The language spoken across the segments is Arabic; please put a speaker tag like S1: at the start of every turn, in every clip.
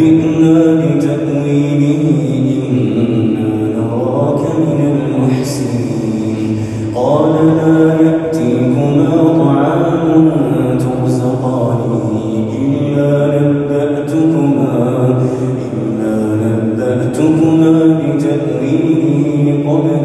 S1: إنا لتأويله إنا نراك من المحسنين. قال لا يأتيكما طعام ترزقانه إلا نبأتكما إلا نبأتكما بتأويله قبل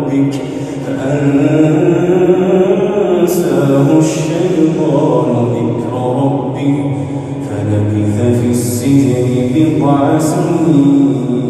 S1: ربك فأنساه الشيطان ذكر ربه فلبث في السجن بضع سنين.